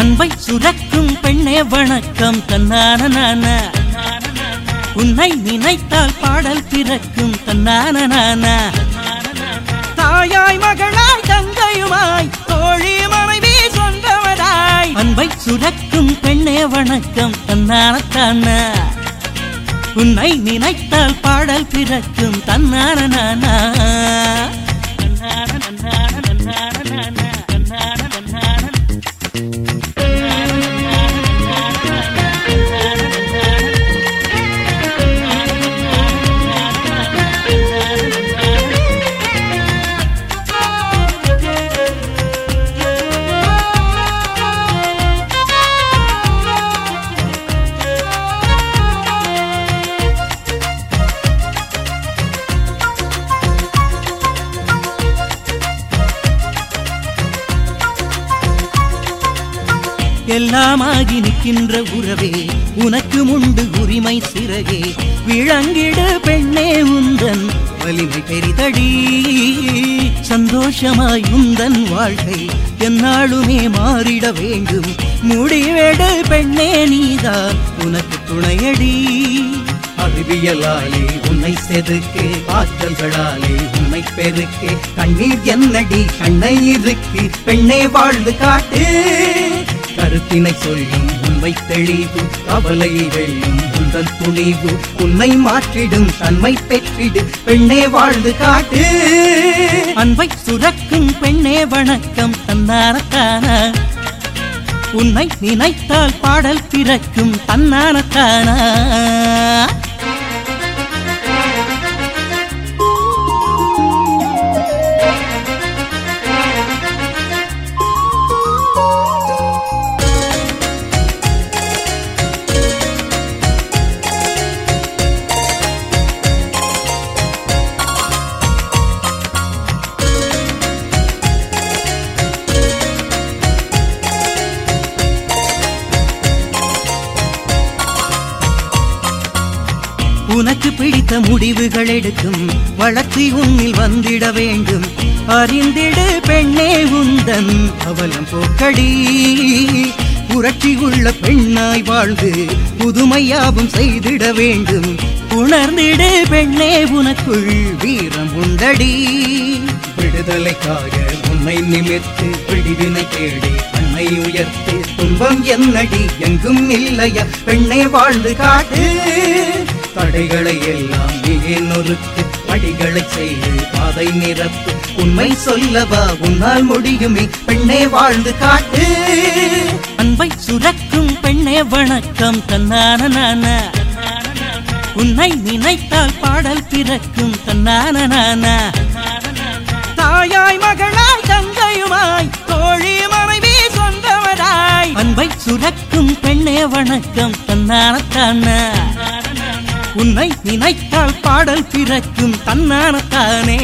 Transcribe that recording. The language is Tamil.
அன்பை சுரக்கும் பெண்ணே வணக்கம். தன்னான உன்னை நினைத்தால் பாடல் பிறக்கும். தன்னான தாயாய் மகளாய் தங்கையுமாய் தோழி மனைவி சொந்தவராய் அன்பை சுரக்கும் பெண்ணே வணக்கம். தன்னான உன்னை நினைத்தால் பாடல் பிறக்கும். தன்னான எல்லாமாகி நிற்கின்ற உறவே உனக்கு முண்டு உரிமை சிறகே. விளங்கிடு பெண்ணே உந்தன் வலிமை பெரிதடி. சந்தோஷமாய் உந்தன் வாழ்க்கை என்னாலுமே மாறிட வேண்டும். முடிவெடு பெண்ணே நீதான் உனக்கு துணையடி. அறிவியலாலே உன்னை செதுக்கு ஆற்றல்களாலே உன்னை பெருக்கு. கண்ணீர் என்னடி கண்ணை இருக்கு பெண்ணே வாழ்ந்து காட்டு. கருத்தினை சொல்லும் உண்மை தெளிவு கவலையை வெல்லும் உந்தன் துணிவு. உன்னை மாற்றிடும் தன்மை பெற்றிடு பெண்ணே வாழ்ந்து காட்டு. அன்பை சுரக்கும் பெண்ணே வணக்கம் தன்னானத்தான உன்னை நினைத்தால் பாடல் பிறக்கும் தன்னானத்தானா உனக்கு பிடித்த முடிவுகள் எடுக்கும். வளர்ச்சி உன்னில் வந்திட வேண்டும். அறிந்திடு பெண்ணே உந்தன் அவலம் போக்கடி. புரட்சி உள்ள பெண்ணாய் வாழ்ந்து புதுமையாவும் செய்திட வேண்டும். உணர்ந்திடு பெண்ணே உனக்குள் வீரம் உண்டடி. விடுதலைக்காக உன்னை நிமித்து பிடிவினை தேடி கண்ணை உயர்த்து துன்பம் என்னடி? எங்கும் இல்லையா? பெண்ணை வாழ்ந்து காட்டு. தடைகளை எல்லாம் நீயே நொறுக்கு படிகளை செய்து பாதை நிரப்பு? உண்மை சொல்லவா? உன்னால் முடியுமே. பெண்ணே வாழ்ந்து காட்டு. அன்பை சுரக்கும் பெண்ணே வணக்கம். தன்னான நான. உன்னை நினைத்தால் பாடல் பிறக்கும். தன்னான தாயாய் மகளாய் தங்கையுமாய் தோழி மனைவி சொந்தவராய். அன்பை சுரக்கும் பெண்ணே வணக்கம். தன்னானத்தான உன்னை நினைத்தால் பாடல் பிறக்கும் தன்னானத்தானே.